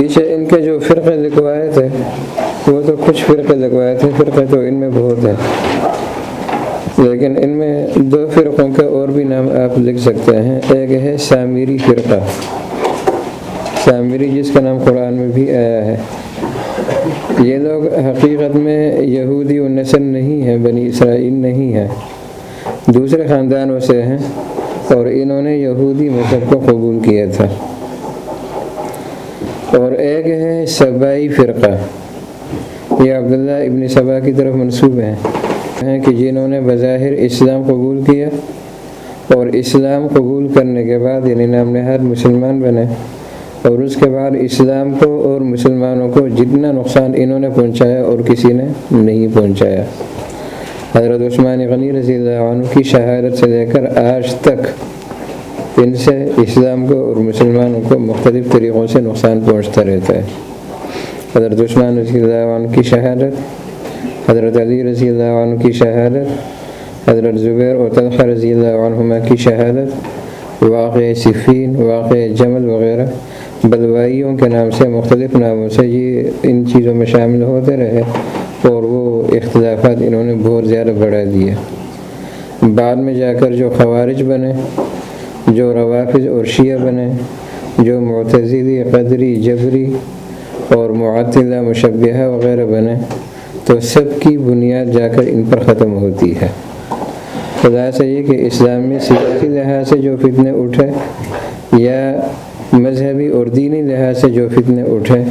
پیچھے ان کے جو فرقے لکھوائے تھے، وہ تو کچھ فرقے لکھوائے تھے، فرقے تو ان میں بہت ہیں۔ لیکن ان میں دو فرقوں کے اور بھی نام آپ لکھ سکتے ہیں۔ ایک ہے سامری فرقہ۔ سامری جس کا نام قرآن میں بھی آیا ہے۔ یہ لوگ حقیقت میں یہودی و نسل نہیں ہیں، بنی اسرائیل نہیں ہیں۔ دوسرے خاندانوں سے ہیں اور انہوں نے یہودی مذہب کو قبول کیا تھا۔ اور ایک ہے صبائی فرقہ۔ یہ عبداللہ ابن صبا کی طرف منصوب ہیں کہ جنہوں نے بظاہر اسلام قبول کیا اور اسلام قبول کرنے کے بعد یعنی نام نہاد مسلمان بنے اور اس کے بعد اسلام کو اور مسلمانوں کو جتنا نقصان انہوں نے پہنچایا اور کسی نے نہیں پہنچایا۔ حضرت عثمان غنی رضی اللہ عنہ کی شہادت سے لے کر آج تک ان سے اسلام کو اور مسلمانوں کو مختلف طریقوں سے نقصان پہنچتا رہتا ہے۔ حضرت عثمان رضی اللہ عنہ کی شہادت، حضرت علی رضی اللہ عنہ کی شہادت، حضرت زبیر اور طلحہ رضی اللہ عنہما کی شہادت واقع صفین واقع جمل وغیرہ۔ بلوائیوں کے نام سے مختلف ناموں سے یہ ان چیزوں میں شامل ہوتے رہے اور وہ اختلافات انہوں نے بہت زیادہ بڑھا دیے بعد میں جا کر جو خوارج بنے جو روافظ اور شیعہ بنے، جو معتزلی، قدری، جبری اور معطلہ مشبہ وغیرہ بنے، تو سب کی بنیاد جا کر ان پر ختم ہوتی ہے۔ خدا سے یہ کہ اسلام میں سیاسی لحاظ سے جو فتنے اٹھے یا مذہبی اور دینی لحاظ سے جو فتنے اٹھے،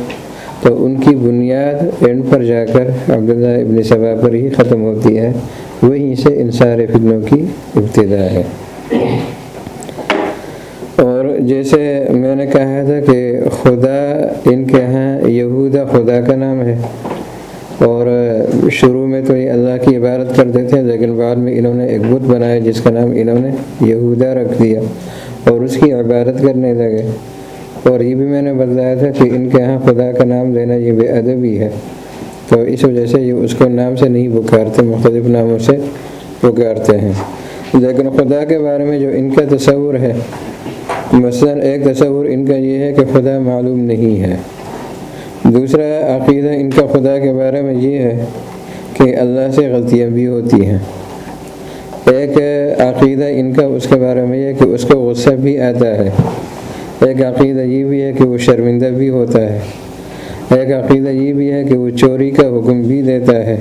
تو ان کی بنیاد اینڈ پر جا کر عبداللہ ابن صبا پر ہی ختم ہوتی ہے۔ وہیں سے ان سارے فتنوں کی ابتدا ہے۔ اور جیسے میں نے کہا تھا کہ خدا ان کے ہاں یہودا خدا کا نام ہے۔ اور شروع میں تو یہ اللہ کی عبادت کرتے تھے، لیکن بعد میں انہوں نے ایک بت بنایا جس کا نام انہوں نے یہودا رکھ دیا اور اس کی عبادت کرنے لگے۔ اور یہ بھی میں نے بتلایا تھا کہ ان کے ہاں خدا کا نام لینا یہ بے ادبی ہے۔ تو اس وجہ سے یہ اس کو نام سے نہیں پکارتے، مختلف ناموں سے پکارتے ہیں۔ لیکن خدا کے بارے میں جو ان کا تصور ہے مثلا ایک تصور ان کا یہ ہے کہ خدا معلوم نہیں ہے۔ دوسرا عقیدہ ان کا خدا کے بارے میں یہ ہے کہ اللہ سے غلطیاں بھی ہوتی ہیں۔ ایک عقیدہ ان کا اس کے بارے میں یہ کہ اس کو غصہ بھی آتا ہے۔ ایک عقیدہ یہ بھی ہے کہ وہ شرمندہ بھی ہوتا ہے۔ ایک عقیدہ یہ بھی ہے کہ وہ چوری کا حکم بھی دیتا ہے۔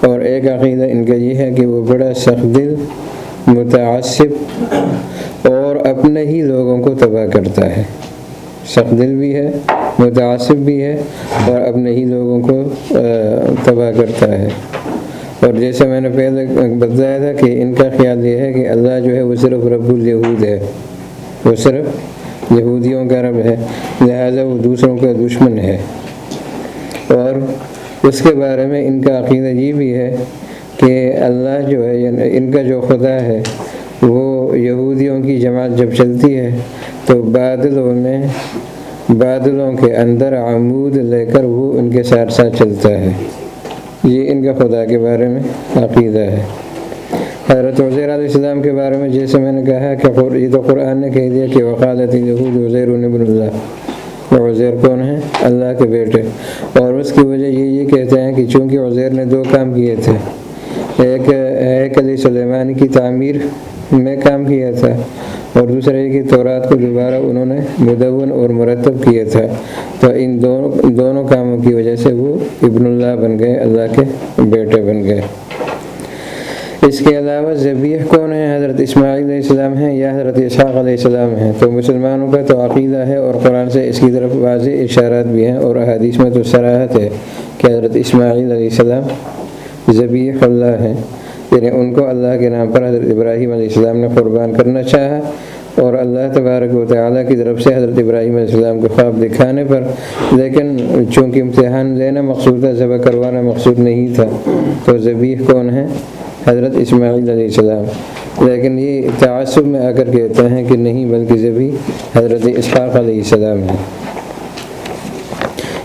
اور ایک عقیدہ ان کا یہ ہے کہ وہ بڑا سخت دل، متعصب اور اپنے ہی لوگوں کو تباہ کرتا ہے۔ سخت دل بھی ہے، متعصب بھی ہے اور اپنے ہی لوگوں کو تباہ کرتا ہے۔ اور جیسے میں نے پہلے بتایا تھا کہ ان کا خیال یہ ہے کہ اللہ جو ہے وہ صرف رب الیہود ہے۔ وہ صرف یہودیوں کا رب ہے، لہذا وہ دوسروں کا دشمن ہے۔ اور اس کے بارے میں ان کا عقیدہ یہ بھی ہے کہ اللہ جو ہے یعنی ان کا جو خدا ہے وہ یہودیوں کی جماعت جب چلتی ہے تو بادلوں میں بادلوں کے اندر عمود لے کر وہ ان کے ساتھ ساتھ چلتا ہے۔ یہ ان کا خدا کے بارے میں عقیدہ ہے۔ حضرت وزیر علیہ السلام کے بارے میں جیسے میں نے کہا کہ یہ تو قرآن نے کہہ دیا کہ وقالت یہود وزیر بن اللہ وہ وزیر کون ہے اللہ کے بیٹے۔ اور اس کی وجہ یہ یہ کہتے ہیں کہ چونکہ وزیر نے دو کام کیے تھے۔ ایک ایک علی سلیمان کی تعمیر۔ میں کام کیا تھا اور دوسرے کی تورات کو دوبارہ انہوں نے مدون اور مرتب کیا تھا۔ تو ان دونوں دونوں کاموں کی وجہ سے وہ ابن اللہ بن گئے، اللہ کے بیٹے بن گئے۔ اس کے علاوہ ذبیح کون ہے حضرت اسماعیل علیہ السلام ہیں یا حضرت اسحاق علیہ السلام ہیں؟ تو مسلمانوں کا تو عقیدہ ہے اور قرآن سے اس کی طرف واضح اشارات بھی ہیں اور احادیث میں تو سراحت ہے کہ حضرت اسماعیل علیہ السلام ذبیح اللہ ہیں۔ یعنی ان کو اللہ کے نام پر حضرت ابراہیم علیہ السلام نے قربان کرنا چاہا اور اللہ تبارک و تعالیٰ کی طرف سے حضرت ابراہیم علیہ السلام کو خواب دکھانے پر، لیکن چونکہ امتحان لینا مقصود تھا، ذبح کروانا مقصود نہیں تھا، تو ذبیح کون ہے حضرت اسماعیل علیہ السلام۔ لیکن یہ تعصب میں آ کر کہتے ہیں کہ نہیں، بلکہ ذبی حضرت اسحاق علیہ السلام ہے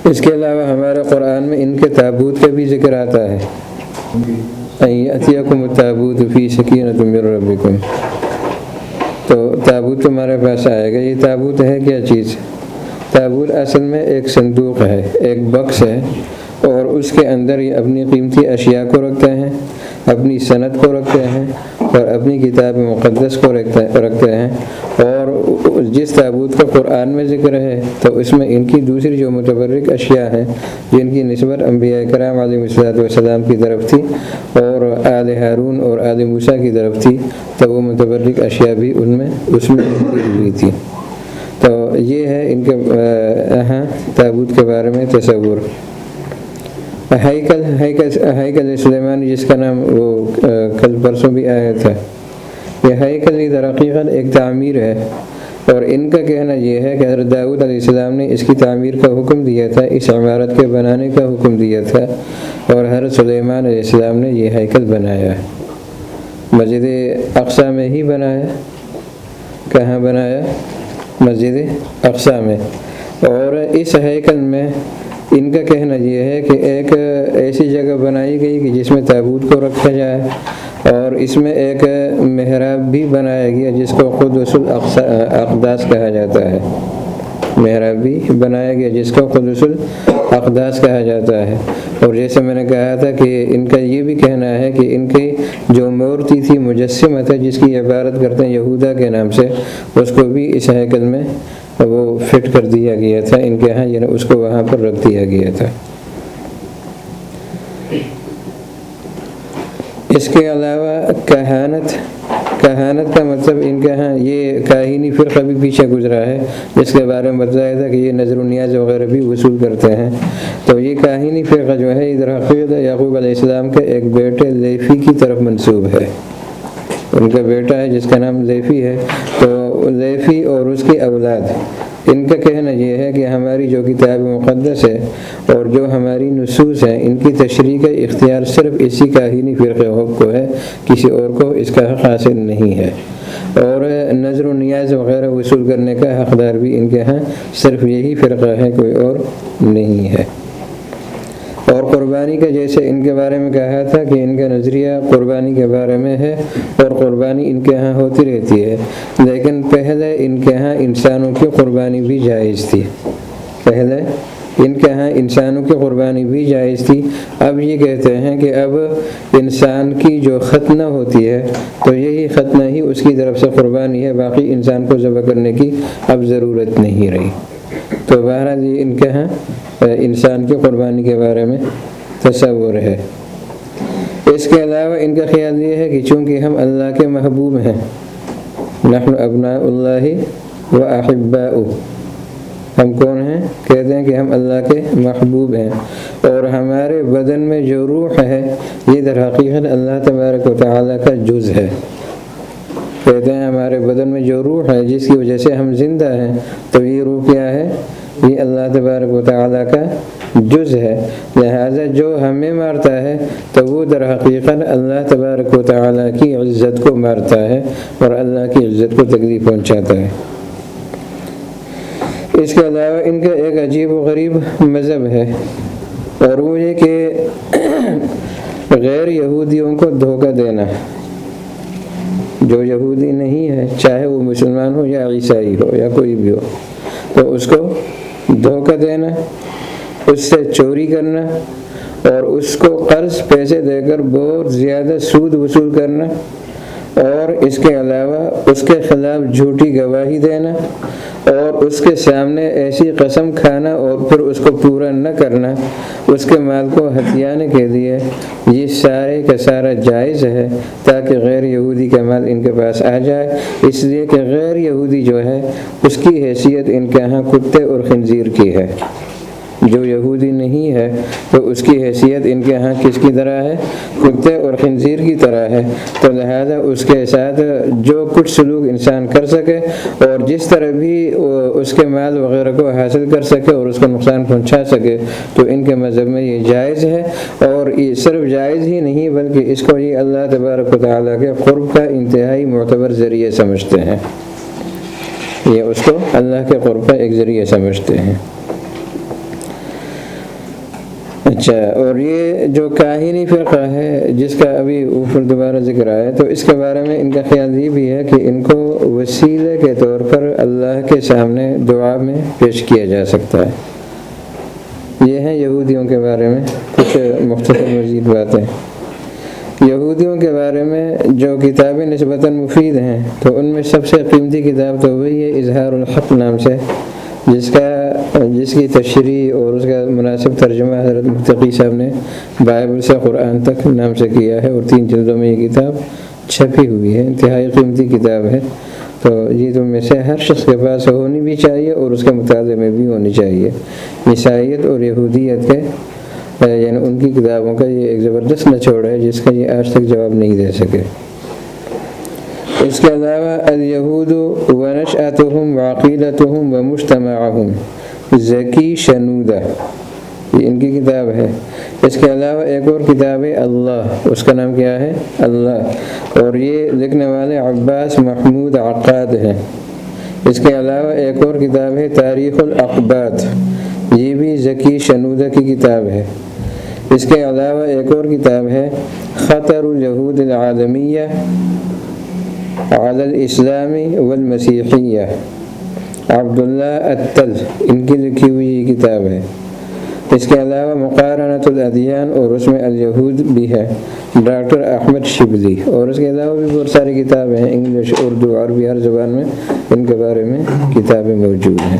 اس کے علاوہ ہمارے قرآن میں ان کے تابوت کا بھی ذکر آتا ہے۔ جی۔ تابوت فی سکینت من ربکم تو تابوت تمہارے پاس آئے گا. یہ تابوت ہے کیا چیز؟ تابوت اصل میں ایک صندوق ہے، ایک بکس ہے اور اس کے اندر یہ اپنی قیمتی اشیاء کو رکھتے ہیں، اپنی صنعت کو رکھتے ہیں اور اپنی کتاب مقدس کو رکھتے ہیں اور جس تابوت کا قرآن میں ذکر ہے، تو اس میں ان کی دوسری جو متبرک اشیاء ہیں جن کی نسبت انبیاء کرام علیہ وصلاۃ والسلام کی طرف تھی اور آل ہارون اور آل موسیٰ کی طرف تھی، تو وہ متبرک اشیاء بھی ان میں، اس میں ہوئی تھی۔ تو یہ ہے ان کے ہاں، تابوت کے بارے میں تصور۔ ہائیکل ہائیکل سلیمان جس کا نام وہ کل پرسوں بھی آیا تھا۔ یہ ہائیکل در حقیقت ایک تعمیر ہے۔ اور ان کا کہنا یہ ہے کہ حضرت داود علیہ السلام نے اس کی تعمیر کا حکم دیا تھا، اس عمارت کے بنانے کا حکم دیا تھا اور حضرت سلیمان علیہ السلام نے یہ ہائیکل بنایا مسجد اقسا میں ہی بنایا۔ کہاں بنایا؟ مسجد اقسا میں۔ اور اس ہیکل میں ان کا کہنا یہ ہے کہ ایک ایسی جگہ بنائی گئی کہ جس میں تابوت کو رکھا جائے۔ اور اس میں ایک محراب بھی بنایا گیا جس کو خود وصول اقداس کہا جاتا ہے۔ محراب بھی بنایا گیا جس کو خود وصول اقداس کہا جاتا ہے۔ اور جیسے میں نے کہا تھا کہ ان کا یہ بھی کہنا ہے کہ ان کی جو مورتی تھی، مجسمہ تھا، جس کی عبارت کرتے ہیں یہودا کے نام سے، اس کو بھی اس حیکل میں وہ فٹ کر دیا گیا تھا۔ ان کے ہاں یعنی اس کو وہاں پر رکھ دیا گیا تھا۔ اس کے علاوہ کہانت کہانت کا مطلب ان کے ہاں یہ کاہینی فرقہ بھی پیچھے گزرا ہے، جس کے بارے میں بتایا تھا کہ یہ نظر و نیاز وغیرہ بھی وصول کرتے ہیں۔ تو یہ کاہینی فرقہ جو ہے، ادھر حقیقت یعقوب علیہ السلام کے ایک بیٹے لیفی کی طرف منسوب ہے۔ ان کا بیٹا ہے جس کا نام لیفی ہے، تو لیفی اور اس کی اولاد ان کا کہنا یہ ہے کہ ہماری جو کتاب مقدس ہے اور جو ہماری نصوص ہیں، ان کی تشریح کا اختیار صرف اسی کا ہی نہیں فرق حق کو ہے، کسی اور کو اس کا حق حاصل نہیں ہے۔ اور نظر و نیاز وغیرہ وصول کرنے کا حقدار بھی ان کے ہاں صرف یہی فرقہ ہے، کوئی اور نہیں ہے۔ اور قربانی کا جیسے ان کے بارے میں کہا تھا کہ ان کا نظریہ قربانی کے بارے میں ہے اور قربانی ان کے ہاں ہوتی رہتی ہے۔ لیکن پہلے ان کے ہاں انسانوں کی قربانی بھی جائز تھی۔ پہلے ان کے ہاں انسانوں کی قربانی بھی جائز تھی۔ اب یہ کہتے ہیں کہ اب انسان کی جو ختنہ ہوتی ہے، تو یہی ختنہ ہی اس کی طرف سے قربانی ہے۔ باقی انسان کو ذبح کرنے کی اب ضرورت نہیں رہی۔ تو بہرحال یہ ان کے ہاں انسان کی قربانی کے بارے میں تصور ہے۔ اس کے علاوہ ان کا خیال یہ ہے کہ چونکہ ہم اللہ کے محبوب ہیں، نحن ابناء اللہ و احباء ہم کون ہیں؟ کہتے ہیں کہ ہم اللہ کے محبوب ہیں اور ہمارے بدن میں جو روح ہے، یہ در حقیقت اللہ تبارک و تعالیٰ کا جز ہے۔ کہتے ہیں ہمارے بدن میں جو روح ہے، جس کی وجہ سے ہم زندہ ہیں، تو یہ روح کیا ہے؟ یہ اللہ تبارک و تعالیٰ کا جز ہے۔ لہذا جو ہمیں مارتا ہے، تو وہ در حقیقت اللہ تبارک و تعالیٰ کی عزت کو مارتا ہے اور اللہ کی عزت کو تکلیف پہنچاتا ہے۔ اس کے علاوہ ان کا ایک عجیب و غریب مذہب ہے اور وہ یہ کہ غیر یہودیوں کو دھوکہ دینا، جو یہودی نہیں ہے، چاہے وہ مسلمان ہو یا عیسائی ہو یا کوئی بھی ہو، تو اس کو دھوکہ دینا، اس سے چوری کرنا اور اس کو قرض پیسے دے کر بہت زیادہ سود وصول کرنا اور اس کے علاوہ اس کے خلاف جھوٹی گواہی دینا اس کے سامنے ایسی قسم کھانا اور پھر اس کو پورا نہ کرنا اس کے مال کو ہتھیانے کے لیے، یہ سارے کا سارا جائز ہے تاکہ غیر یہودی کا مال ان کے پاس آ جائے۔ اس لیے کہ غیر یہودی جو ہے، اس کی حیثیت ان کے ہاں کتے اور خنزیر کی ہے۔ جو یہودی نہیں ہے، تو اس کی حیثیت ان کے ہاں کس کی طرح ہے؟ کتے اور خنزیر کی طرح ہے۔ تو لہذا اس کے ساتھ جو کچھ سلوک انسان کر سکے اور جس طرح بھی اس کے مال وغیرہ کو حاصل کر سکے اور اس کو نقصان پہنچا سکے، تو ان کے مذہب میں یہ جائز ہے۔ اور یہ صرف جائز ہی نہیں، بلکہ اس کو یہ اللہ تبارک و تعالیٰ کے قرب کا انتہائی معتبر ذریعے سمجھتے ہیں۔ یہ اس کو اللہ کے قرب کا ایک ذریعے سمجھتے ہیں۔ اچھا اور یہ جو کاہنی فرقہ ہے، جس کا ابھی اوپر دوبارہ ذکر آیا، تو اس کے بارے میں ان کا خیال یہ بھی ہے کہ ان کو وسیلے کے طور پر اللہ کے سامنے دعا میں پیش کیا جا سکتا ہے۔ یہ ہیں یہودیوں کے بارے میں کچھ مختصر مزید باتیں۔ یہودیوں کے بارے میں جو کتابیں نسبتاً مفید ہیں، تو ان میں سب سے قیمتی کتاب تو وہی ہے اظہار الحق نام سے، جس کا جس کی تشریح اور اس کا مناسب ترجمہ حضرت متقی صاحب نے بائبل سے قرآن تک نام سے کیا ہے اور تین جلدوں میں یہ کتاب چھپی ہوئی ہے، انتہائی قیمتی کتاب ہے۔ تو یہ تو میں سے ہر شخص کے پاس ہونی بھی چاہیے اور اس کے مطالعے میں بھی ہونی چاہیے۔ عیسائیت اور یہودیت کے یعنی ان کی کتابوں کا یہ ایک زبردست نچوڑ ہے جس کا یہ آج تک جواب نہیں دے سکے۔ اس کے علاوہ الیہود و نشعتہم وعقیدتہم و مجتمعہم ذکی شنودہ یہ ان کی کتاب ہے۔ اس کے علاوہ ایک اور کتاب ہے اللہ۔ اس کا نام کیا ہے؟ اللہ۔ اور یہ لکھنے والے عباس محمود عقاد ہیں۔ اس کے علاوہ ایک اور کتاب ہے تاریخ الاقبات یہ بھی ذکی شنودہ کی کتاب ہے۔ اس کے علاوہ ایک اور کتاب ہے خطر الہود العالمیہ علی الاسلامی والمسیحیہ۔ عبداللہ التل، ان کی لکھی ہوئی یہ کتاب ہے۔ اس کے علاوہ مقارنت الادیان اور اس میں الہود بھی ہے۔ ڈاکٹر احمد شبلی، اور اس کے علاوہ بھی بہت ساری کتابیں ہیں۔ انگلش، اردو، عربی، ہر زبان میں ان کے بارے میں کتابیں موجود ہیں۔